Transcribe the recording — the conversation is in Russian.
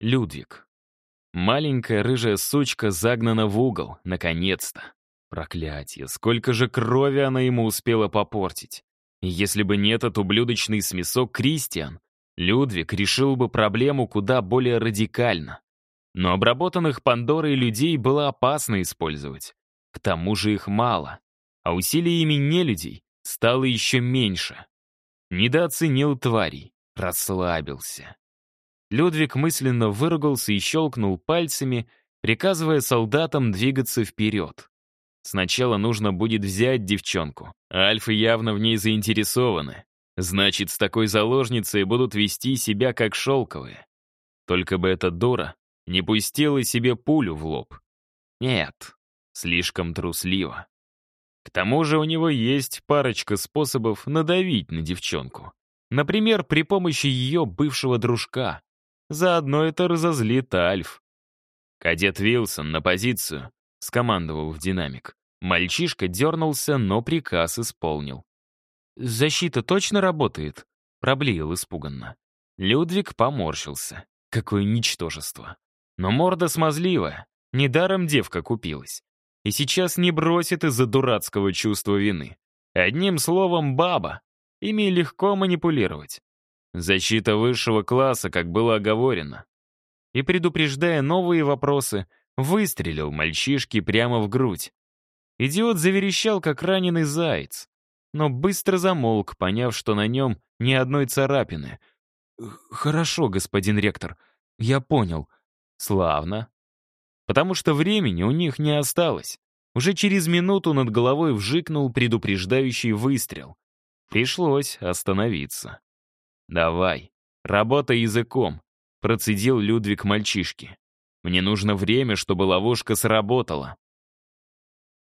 Людвиг. Маленькая рыжая сучка загнана в угол, наконец-то. Проклятие, сколько же крови она ему успела попортить. Если бы не этот ублюдочный смесок Кристиан, Людвиг решил бы проблему куда более радикально. Но обработанных Пандорой людей было опасно использовать. К тому же их мало, а усилиями нелюдей стало еще меньше. Недооценил тварей, расслабился. Людвиг мысленно выругался и щелкнул пальцами, приказывая солдатам двигаться вперед. Сначала нужно будет взять девчонку. Альфы явно в ней заинтересованы. Значит, с такой заложницей будут вести себя как шелковые. Только бы эта дура не пустила себе пулю в лоб. Нет, слишком трусливо. К тому же у него есть парочка способов надавить на девчонку. Например, при помощи ее бывшего дружка. Заодно это разозлит Альф. «Кадет Вилсон, на позицию», — скомандовал в динамик. Мальчишка дернулся, но приказ исполнил. «Защита точно работает?» — проблеял испуганно. Людвиг поморщился. Какое ничтожество. Но морда смазливая. Недаром девка купилась. И сейчас не бросит из-за дурацкого чувства вины. Одним словом, баба. Ими легко манипулировать. Защита высшего класса, как было оговорено. И, предупреждая новые вопросы, выстрелил мальчишке прямо в грудь. Идиот заверещал, как раненый заяц, но быстро замолк, поняв, что на нем ни одной царапины. «Хорошо, господин ректор, я понял. Славно. Потому что времени у них не осталось. Уже через минуту над головой вжикнул предупреждающий выстрел. Пришлось остановиться. «Давай, работай языком», — процедил Людвиг мальчишки. «Мне нужно время, чтобы ловушка сработала».